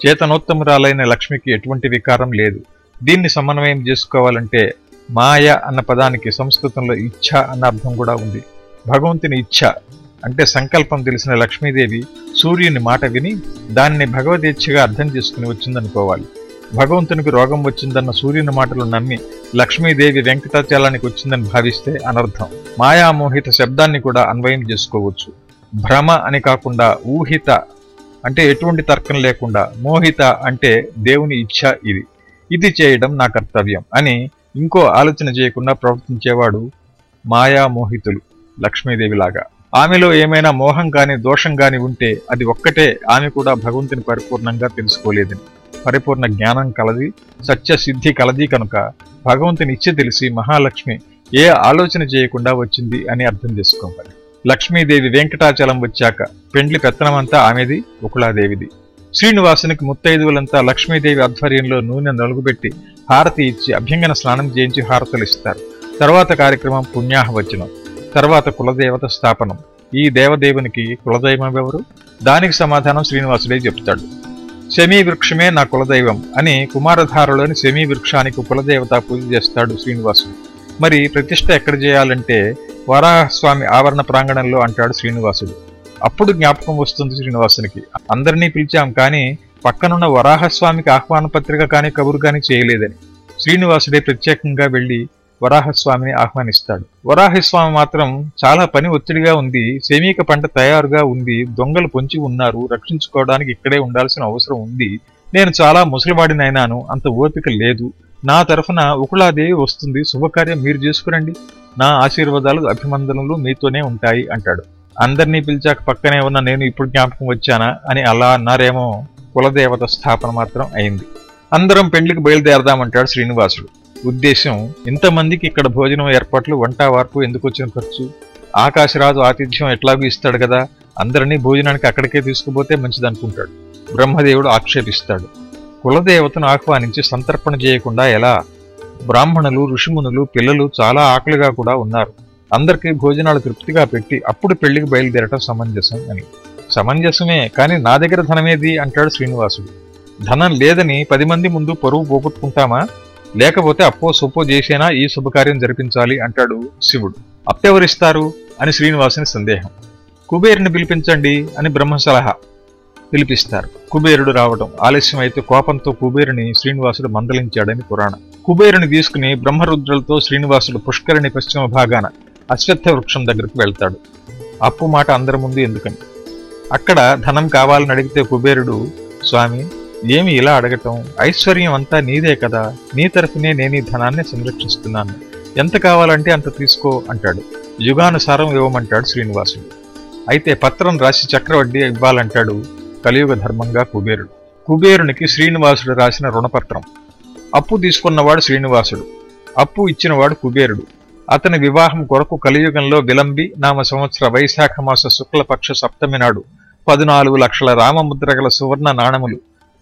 చేతనోత్తమురాలైన లక్ష్మికి ఎటువంటి వికారం లేదు. దీన్ని సమన్వయం చేసుకోవాలంటే మాయ అన్న పదానికి సంస్కృతంలో ఇచ్ఛ అన్న అర్థం కూడా ఉంది. భగవంతుని ఇచ్ఛ అంటే సంకల్పం తెలిసిన లక్ష్మీదేవి సూర్యుని మాట విని దాన్ని భగవదీచ్ఛగా అర్థం చేసుకుని వచ్చిందనుకోవాలి. భగవంతునికి రోగం వచ్చిందన్న సూర్యుని మాటలు నమ్మి లక్ష్మీదేవి వెంకటాచలానికి వచ్చిందని భావిస్తే అనర్థం. మాయామోహిత శబ్దాన్ని కూడా అన్వయం చేసుకోవచ్చు. భ్రమ అని కాకుండా ఊహిత అంటే ఎటువంటి తర్కం లేకుండా మోహిత అంటే దేవుని ఇచ్ఛ ఇది. ఇది చేయడం నా కర్తవ్యం అని ఇంకో ఆలోచన చేయకుండా ప్రవర్తించేవాడు మాయామోహితులు లక్ష్మీదేవిలాగా. ఆమెలో ఏమైనా మోహం కానీ దోషం కాని ఉంటే అది ఒక్కటే ఆమె కూడా భగవంతుని పరిపూర్ణంగా తెలుసుకోలేదని. పరిపూర్ణ జ్ఞానం కలది సత్య సిద్ధి కలది కనుక భగవంతుని ఇచ్చ తెలిసి మహాలక్ష్మి ఏ ఆలోచన చేయకుండా వచ్చింది అని అర్థం చేసుకోవాలి. లక్ష్మీదేవి వెంకటాచలం వచ్చాక పెండ్లి పెత్తనమంతా ఆమెది ఉకుళాదేవిది శ్రీనివాసునికి ముత్తైదువులంతా లక్ష్మీదేవి ఆధ్వర్యంలో నూనె నలుగుబెట్టి హారతి ఇచ్చి అభ్యంగన స్నానం చేయించి హారతలిస్తారు తర్వాత కార్యక్రమం పుణ్యాహవచనం తర్వాత కులదేవత స్థాపనం. ఈ దేవదేవునికి కులదైవం ఎవరు? దానికి సమాధానం శ్రీనివాసుడే చెప్తాడు. శమీ వృక్షమే నా కులదైవం అని కుమారధారలోని శమీ వృక్షానికి కులదేవత పూజ చేస్తాడు శ్రీనివాసుడు. మరి ప్రతిష్ట ఎక్కడ చేయాలంటే వరాహస్వామి ఆవరణ ప్రాంగణంలో అంటాడు శ్రీనివాసుడు. అప్పుడు జ్ఞాపకం వస్తుంది శ్రీనివాసునికి. అందరినీ పిలిచాం కానీ పక్కనున్న వరాహస్వామికి ఆహ్వాన పత్రిక కానీ కబురు కానీ చేయలేదని. శ్రీనివాసుడే ప్రత్యేకంగా వెళ్ళి వరాహస్వామిని ఆహ్వానిస్తాడు. వరాహస్వామి మాత్రం చాలా పని ఒత్తిడిగా ఉంది సేమీక పంట తయారుగా ఉంది దొంగలు పొంచి ఉన్నారు రక్షించుకోవడానికి ఇక్కడే ఉండాల్సిన అవసరం ఉంది. నేను చాలా ముసలివాడినైనాను అంత ఓపిక లేదు. నా తరఫున ఉకుళాదేవి వస్తుంది. శుభకార్యం మీరు చేసుకురండి. నా ఆశీర్వాదాలు అభిమందనలు మీతోనే ఉంటాయి అంటాడు. అందరినీ పిలిచాక పక్కనే ఉన్న నేను ఇప్పుడు జ్ఞాపకం వచ్చానా అని అలా అన్నారేమో కులదేవత స్థాపన మాత్రం అయింది. అందరం పెండ్లికి బయలుదేరదామంటాడు శ్రీనివాసుడు. ఉద్దేశం ఇంతమందికి ఇక్కడ భోజనం ఏర్పాట్లు వంట వార్పు ఎందుకు వచ్చిన ఖర్చు? ఆకాశరాజు ఆతిథ్యం ఎట్లాగూ ఇస్తాడు కదా? అందరినీ భోజనానికి అక్కడికే తీసుకుపోతే మంచిదనుకుంటాడు. బ్రహ్మదేవుడు ఆక్షేపిస్తాడు. కులదేవతను ఆహ్వానించి సంతర్పణ చేయకుండా ఎలా? బ్రాహ్మణులు ఋషిమునులు పిల్లలు చాలా ఆకలిగా కూడా ఉన్నారు. అందరికీ భోజనాలు తృప్తిగా పెట్టి అప్పుడు పెళ్ళికి బయలుదేరటం సమంజసం అని. సమంజసమే కానీ నా దగ్గర ధనమేది? అంటాడు శ్రీనివాసుడు. ధనం లేదని పది మంది ముందు పరువు పోగొట్టుకుంటామా? లేకపోతే అప్పో సొప్పో చేసేనా ఈ శుభకార్యం జరిపించాలి? అంటాడు శివుడు. అప్పెవరిస్తారు? అని శ్రీనివాసుని సందేహం. కుబేరుని పిలిపించండి అని బ్రహ్మ సలహా. పిలిపిస్తారు. కుబేరుడు రావడం ఆలస్యం అయితే కోపంతో కుబేరుని శ్రీనివాసుడు మందలించాడని పురాణం. కుబేరుని తీసుకుని బ్రహ్మరుద్రులతో శ్రీనివాసుడు పుష్కరిణి పశ్చిమ భాగాన అశ్వత్థ వృక్షం దగ్గరకు వెళ్తాడు. అప్పు మాట అందరి ముందు ఎందుకని? అక్కడ ధనం కావాలని అడిగితే కుబేరుడు స్వామి ఏమి ఇలా అడగటం? ఐశ్వర్యం అంతా నీదే కదా. నీ తరఫునే నేను ఈ ధనాన్ని సంరక్షిస్తున్నాను. ఎంత కావాలంటే అంత తీసుకో అంటాడు. యుగానుసారం ఇవ్వమంటాడు శ్రీనివాసుడు. అయితే పత్రం రాసి చక్రవడ్డీ ఇవ్వాలంటాడు. కలియుగ ధర్మంగా కుబేరుడు. కుబేరునికి శ్రీనివాసుడు రాసిన రుణపత్రం. అప్పు తీసుకున్నవాడు శ్రీనివాసుడు. అప్పు ఇచ్చినవాడు కుబేరుడు. అతని వివాహం కొరకు కలియుగంలో విలంబి నామ సంవత్సర వైశాఖ మాస శుక్లపక్ష సప్తమి నాడు పదునాలుగు లక్షల రామముద్ర గల సువర్ణ నాణములు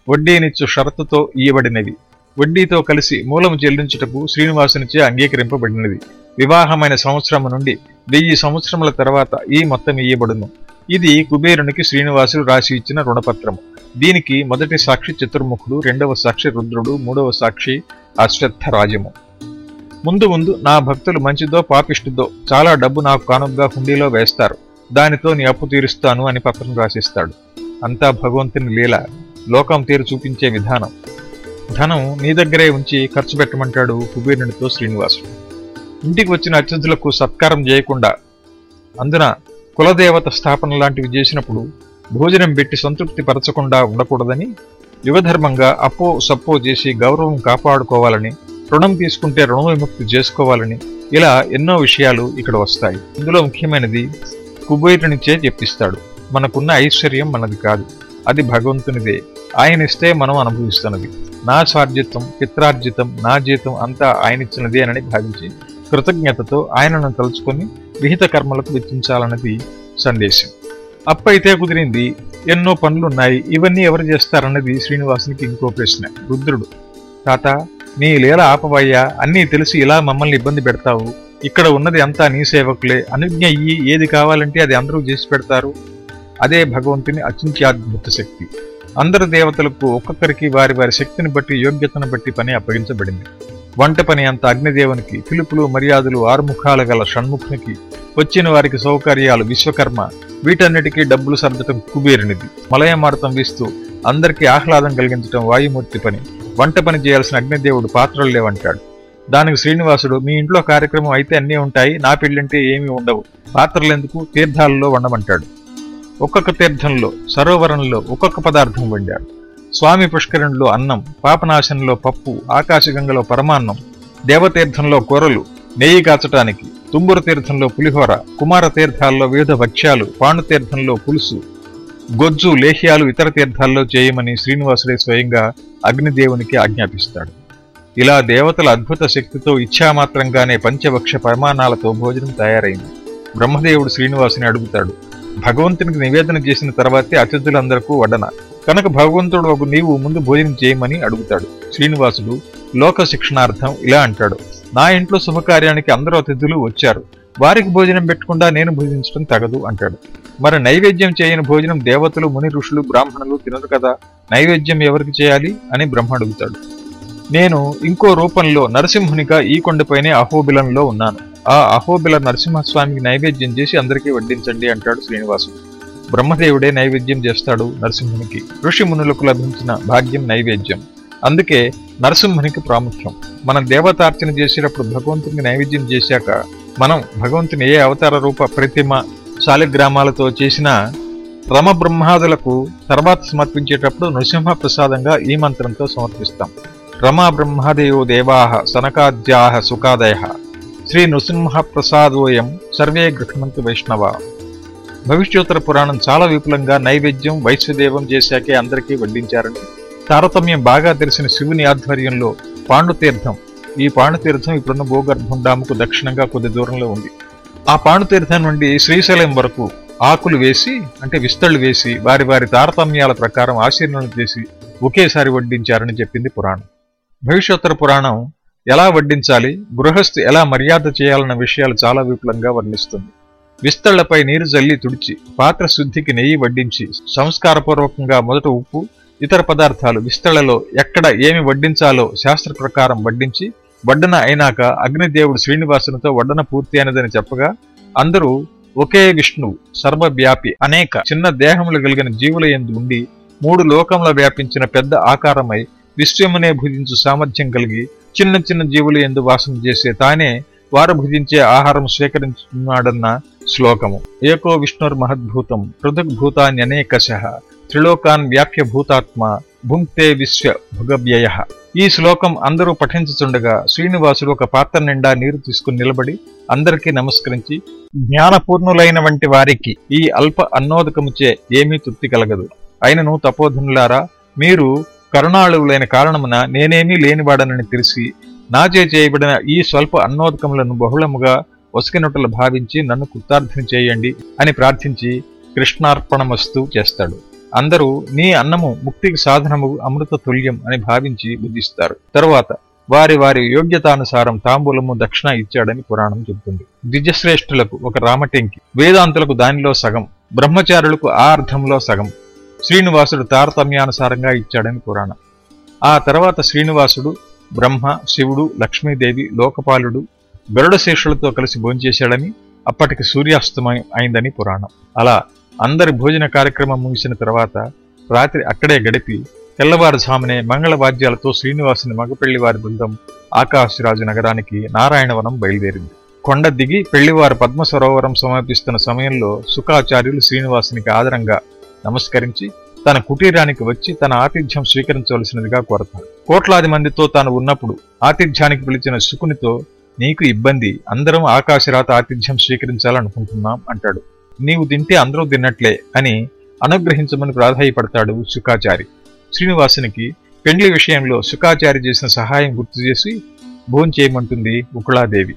వడ్డీనిచ్చు షరతుతో ఇయ్యబడినవి. వడ్డీతో కలిసి మూలము చెల్లించుటకు శ్రీనివాసునిచే అంగీకరింపబడినది. వివాహమైన సంవత్సరము నుండి వెయ్యి సంవత్సరముల తర్వాత ఈ మొత్తం ఇయ్యబడును. ఇది కుబేరునికి శ్రీనివాసులు రాసి ఇచ్చిన రుణపత్రము దీనికి మొదటి సాక్షి చతుర్ముఖుడు రెండవ సాక్షి రుద్రుడు మూడవ సాక్షి అశ్వత్థ రాజము. ముందు ముందు నా భక్తులు మంచిదో పాపిష్టిదో చాలా డబ్బు నాకు కానుగ్గా హుండీలో వేస్తారు. దానితో నీ అప్పు తీరుస్తాను అని పత్రం రాసిస్తాడు. అంతా భగవంతుని లీల. లోకం తీరు చూపించే విధానం. ధనం నీ దగ్గరే ఉంచి ఖర్చు పెట్టమంటాడు కుబేరునితో శ్రీనివాసుడు. ఇంటికి వచ్చిన అతిథులకు సత్కారం చేయకుండా అందున కులదేవత స్థాపన లాంటివి చేసినప్పుడు భోజనం పెట్టి సంతృప్తి పరచకుండా ఉండకూడదని యువధర్మంగా అప్పో సప్పో చేసి గౌరవం కాపాడుకోవాలని రుణం తీసుకుంటే రుణ విముక్తి చేసుకోవాలని ఇలా ఎన్నో విషయాలు ఇక్కడ వస్తాయి. ఇందులో ముఖ్యమైనది కుబేరునిచే చెప్పిస్తాడు. మనకున్న ఐశ్వర్యం మనది కాదు. అది భగవంతునిదే. ఆయన ఇస్తే మనం అనుభవిస్తున్నది. నా స్వార్జితం పిత్రార్జితం నా జీతం అంతా ఆయన ఇచ్చినదే అని భావించి కృతజ్ఞతతో ఆయనను తలుచుకొని విహిత కర్మలకు విధించాలన్నది సందేశం. అప్పైతే కుదిరింది ఎన్నో పనులున్నాయి ఇవన్నీ ఎవరు చేస్తారన్నది శ్రీనివాసునికి ఇంకో ప్రశ్న. రుద్రుడు తాత నీ లీల ఆపవయ్యా అన్నీ తెలిసి ఇలా మమ్మల్ని ఇబ్బంది పెడతావు. ఇక్కడ ఉన్నది అంతా నీ సేవకులే అనుజ్ఞ అయ్యి ఏది కావాలంటే అది అందరూ చేసి పెడతారు. అదే భగవంతుని అత్యంత్యాద్భుత శక్తి. అందరు దేవతలకు ఒక్కొక్కరికి వారి వారి శక్తిని బట్టి యోగ్యతను బట్టి పని అప్పగించబడింది. వంట పని అంత అగ్నిదేవునికి పిలుపులు మర్యాదలు ఆరుముఖాల గల షణ్ముఖునికి వచ్చిన వారికి సౌకర్యాలు విశ్వకర్మ. వీటన్నిటికీ డబ్బులు సర్దటం కుబేరునిది. మలయమారుతం వీస్తూ అందరికీ ఆహ్లాదం కలిగించటం వాయుమూర్తి పని. వంట పని చేయాల్సిన అగ్నిదేవుడు పాత్రలు లేవంటాడు. దానికి శ్రీనివాసుడు మీ ఇంట్లో కార్యక్రమం అయితే అన్నీ ఉంటాయి నా పెళ్ళంటే ఏమీ ఉండవు. పాత్రలెందుకు తీర్థాలలో వండమంటాడు. ఒక్కొక్క తీర్థంలో సరోవరంలో ఒక్కొక్క పదార్థం వండారు. స్వామి పుష్కరంలో అన్నం పాపనాశనంలో పప్పు ఆకాశగంగలో పరమాన్నం దేవతీర్థంలో కూరలు నెయ్యి కాచటానికి తుంబుర తీర్థంలో పులిహోర కుమార తీర్థాల్లో వివిధ భక్ష్యాలు పాండుతీర్థంలో పులుసు గొజ్జు లేహ్యాలు ఇతర తీర్థాల్లో చేయమని శ్రీనివాసుడే స్వయంగా అగ్నిదేవునికి ఆజ్ఞాపిస్తాడు. ఇలా దేవతల అద్భుత శక్తితో ఇచ్ఛామాత్రంగానే పంచభక్ష పరిమాణాలతో భోజనం తయారైంది. బ్రహ్మదేవుడు శ్రీనివాసుని అడుగుతాడు భగవంతునికి నివేదన చేసిన తర్వాతే అతిథులందరికీ వడన కనుక భగవంతుడు ఒక నీవు ముందు భోజనం చేయమని అడుగుతాడు. శ్రీనివాసుడు లోక శిక్షణార్థం ఇలా అంటాడు. నా ఇంట్లో శుభకార్యానికి అందరూ అతిథులు వచ్చారు. వారికి భోజనం పెట్టకుండా నేను భోజించడం తగదు అంటాడు. మరి నైవేద్యం చేయని భోజనం దేవతలు ముని ఋషులు బ్రాహ్మణులు తినరు కదా నైవేద్యం ఎవరికి చేయాలి అని బ్రహ్మ అడుగుతాడు. నేను ఇంకో రూపంలో నరసింహునిగా ఈ కొండపైనే అహోబిలంలో ఉన్నాను. ఆ అహోబిల నరసింహస్వామికి నైవేద్యం చేసి అందరికీ వడ్డించండి అంటాడు శ్రీనివాసుడు. బ్రహ్మదేవుడే నైవేద్యం చేస్తాడు నరసింహునికి. ఋషి మునులకు లభించిన భాగ్యం నైవేద్యం. అందుకే నరసింహునికి ప్రాముఖ్యం. మనం దేవతార్చన చేసేటప్పుడు భగవంతుని నైవేద్యం చేశాక మనం భగవంతుని ఏ అవతార రూప ప్రతిమ శాలిగ్రామాలతో చేసిన రమ బ్రహ్మాదులకు తర్వాత సమర్పించేటప్పుడు నృసింహ ప్రసాదంగా ఈ మంత్రంతో సమర్పిస్తాం. రమా బ్రహ్మాదేవో దేవాహ సనకాద్యాహ సుఖాదయ. శ్రీ నృసింహ ప్రసాదోయం సర్వే గృహమంతు వైష్ణవ. భవిష్యోత్తర పురాణం చాలా విపులంగా నైవేద్యం వైశ్వదేవం చేశాకే అందరికీ వడ్డించారని. తారతమ్యం బాగా తెలిసిన శివుని ఆధ్వర్యంలో పాండుతీర్థం. ఈ పాండుతీర్థం ఇప్పుడున్న భూగర్భం డాముకు దక్షిణంగా కొద్ది దూరంలో ఉంది. ఆ పాండుతీర్థం నుండి శ్రీశైలం వరకు ఆకులు వేసి అంటే విస్తళ్ళు వేసి వారి వారి తారతమ్యాల ప్రకారం ఆశీర్వణలు చేసి ఒకేసారి వడ్డించారని చెప్పింది పురాణం. భవిష్యోత్తర పురాణం ఎలా వడ్డించాలి గృహస్థు ఎలా మర్యాద చేయాలన్న విషయాలు చాలా విపులంగా వర్ణిస్తుంది. విస్తళ్ళపై నీరు జల్లి తుడిచి పాత్ర శుద్ధికి నెయ్యి వడ్డించి సంస్కారపూర్వకంగా మొదట ఉప్పు ఇతర పదార్థాలు విస్తళ్ళలో ఎక్కడ ఏమి వడ్డించాలో శాస్త్ర ప్రకారం వడ్డించి వడ్డన అయినాక అగ్నిదేవుడు శ్రీనివాసునితో వడ్డన పూర్తి అయినదని చెప్పగా అందరూ ఒకే విష్ణువు సర్వవ్యాపి అనేక చిన్న దేహములు కలిగిన జీవుల ఎందు ఉండి మూడు లోకముల వ్యాపించిన పెద్ద ఆకారమై విశ్వమునే భుజించు సామర్థ్యం కలిగి చిన్న చిన్న జీవులు ఎందు వాసన చేసే తానే వారు భుజించే ఆహారం స్వీకరించున్నాడన్న శ్లోకము. ఏకో విష్ణుర్మహద్భూతం పృథగ్భూతాన్యనేకశ త్రిలోకాన్ వ్యాప్య భూతాత్మ భుంక్తే విశ్వ భుగవ్యయ. ఈ శ్లోకం అందరూ పఠించుచుండగా శ్రీనివాసుడు ఒక పాత్ర నిండా నీరు తీసుకుని నిలబడి అందరికీ నమస్కరించి జ్ఞానపూర్ణులైన వంటి వారికి ఈ అల్ప అన్నోదకముచే ఏమీ తృప్తి కలగదు. అయినను తపోధనులారా మీరు కరుణాళువులైన కారణమున నేనేమీ లేనివాడనని తెలిసి నాచే చేయబడిన ఈ స్వల్ప అన్నోదకములను బహుళముగా వసికినట్టులు భావించి నన్ను కృతార్థం చేయండి అని ప్రార్థించి కృష్ణార్పణమస్తు చేస్తాడు. అందరూ నీ అన్నము ముక్తికి సాధనము అమృత తుల్యం అని భావించి బుద్ధిస్తారు. తరువాత వారి వారి యోగ్యతానుసారం తాంబూలము దక్షిణ ఇచ్చాడని పురాణం చెబుతుంది. ద్విజశ్రేష్ఠులకు ఒక రామటెంకి వేదాంతులకు దానిలో సగం బ్రహ్మచారులకు ఆ అర్థంలో సగం శ్రీనివాసుడు తారతమ్యానుసారంగా ఇచ్చాడని పురాణం. ఆ తర్వాత శ్రీనివాసుడు బ్రహ్మ శివుడు లక్ష్మీదేవి లోకపాలుడు గరుడశేషులతో కలిసి భోంచేశాడని అప్పటికి సూర్యాస్తమయం అయిందని పురాణం. అలా అందరి భోజన కార్యక్రమం ముగిసిన తర్వాత రాత్రి అక్కడే గడిపి తెల్లవారుజామునే మంగళవాద్యాలతో శ్రీనివాసుని మగపెళ్ళి వారి బృందం ఆకాశరాజు నగరానికి నారాయణవనం బయలుదేరింది. కొండ దిగి పెళ్ళివారు పద్మ సరోవరం సమర్పిస్తున్న సమయంలో సుఖాచార్యులు శ్రీనివాసునికి ఆదరంగా నమస్కరించి తన కుటీరానికి వచ్చి తన ఆతిథ్యం స్వీకరించవలసినదిగా కోరతాడు కోట్లాది మందితో తాను ఉన్నప్పుడు ఆతిథ్యానికి పిలిచిన శుకునితో నీకు ఇబ్బంది. అందరం ఆకాశరాత ఆతిథ్యం స్వీకరించాలనుకుంటున్నాం అంటాడు. నీవు తింటే అందరూ తిన్నట్లే అని అనుగ్రహించమని ప్రాధాయపడతాడు శుకాచారి శ్రీనివాసునికి పెండ్లి విషయంలో శుకాచారి చేసిన సహాయం గుర్తు చేసి భోంచేయమంటుంది ఉకుళాదేవి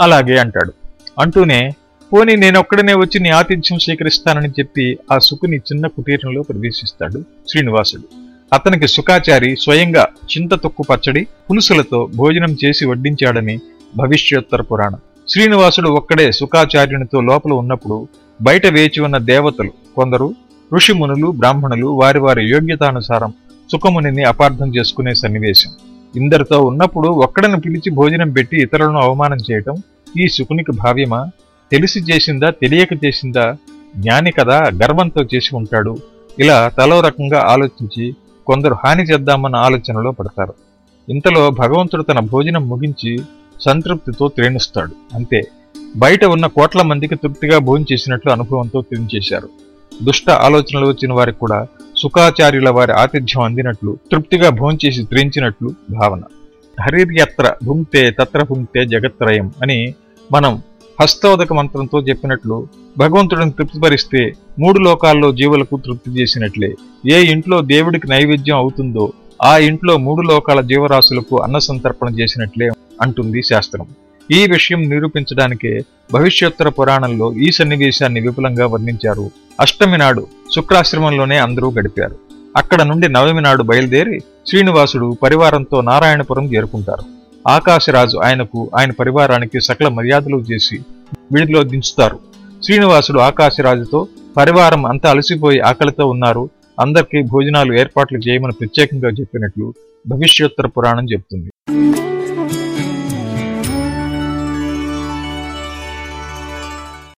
అలాగే అంటాడు. అంటూనే పోనీ నేనొక్కడనే వచ్చి నీ ఆతిథ్యం స్వీకరిస్తానని చెప్పి ఆ సుకుని చిన్న కుటీరంలో ప్రవేశిస్తాడు శ్రీనివాసుడు. అతనికి సుఖాచారి స్వయంగా చింత తొక్కు పచ్చడి పులుసులతో భోజనం చేసి వడ్డించాడని భవిష్యోత్తర పురాణం. శ్రీనివాసుడు ఒక్కడే సుఖాచార్యునితో లోపల ఉన్నప్పుడు బయట వేచి ఉన్న దేవతలు కొందరు ఋషిమునులు బ్రాహ్మణులు వారి వారి యోగ్యతానుసారం సుఖమునిని అపార్థం చేసుకునే సన్నివేశం. ఇందరితో ఉన్నప్పుడు ఒక్కడని పిలిచి భోజనం పెట్టి ఇతరులను అవమానం చేయటం ఈ సుకునికి భావ్యమా? తెలిసి చేసిందా తెలియక చేసిందా? జ్ఞాని కదా గర్వంతో చేసి ఉంటాడు. ఇలా తలో రకంగా ఆలోచించి కొందరు హాని చేద్దామన్న ఆలోచనలో పడతారు. ఇంతలో భగవంతుడు తన భోజనం ముగించి సంతృప్తితో త్రేణిస్తాడు అంతే. బయట ఉన్న కోట్ల మందికి తృప్తిగా భోంచేసినట్లు అనుభవంతో త్రేణించేశారు దుష్ట ఆలోచనలు వచ్చిన వారికి కూడా సుఖాచార్యుల వారి ఆతిథ్యం అందినట్లు తృప్తిగా భోంచేసి త్రించినట్లు భావన. హరిర్యత్ర భుంక్తే తత్ర భుంక్తే జగత్రయం అని మనం హస్తోదక మంత్రంతో చెప్పినట్లు భగవంతుడిని తృప్తిపరిస్తే మూడు లోకాల్లో జీవులకు తృప్తి చేసినట్లే. ఏ ఇంట్లో దేవుడికి నైవేద్యం అవుతుందో ఆ ఇంట్లో మూడు లోకాల జీవరాశులకు అన్న సంతర్పణ చేసినట్లే అంటుంది శాస్త్రం. ఈ విషయం నిరూపించడానికే భవిష్యోత్తర పురాణంలో ఈ సన్నివేశాన్ని విపులంగా వర్ణించారు. అష్టమి నాడు శుక్రాశ్రమంలోనే అందరూ గడిపారు. అక్కడ నుండి నవమి నాడు బయలుదేరి శ్రీనివాసుడు పరివారంతో నారాయణపురం చేరుకుంటారు. ఆకాశరాజు ఆయనకు ఆయన పరివారానికి సకల మర్యాదలు చేసి వీడిలో దించుతారు. శ్రీనివాసుడు ఆకాశరాజుతో పరివారం అంతా అలసిపోయి ఆకలితో ఉన్నారు. అందరికీ భోజనాలు ఏర్పాట్లు చేయమని ప్రత్యేకంగా చెప్పినట్లు భవిష్యోత్తర పురాణం చెబుతుంది.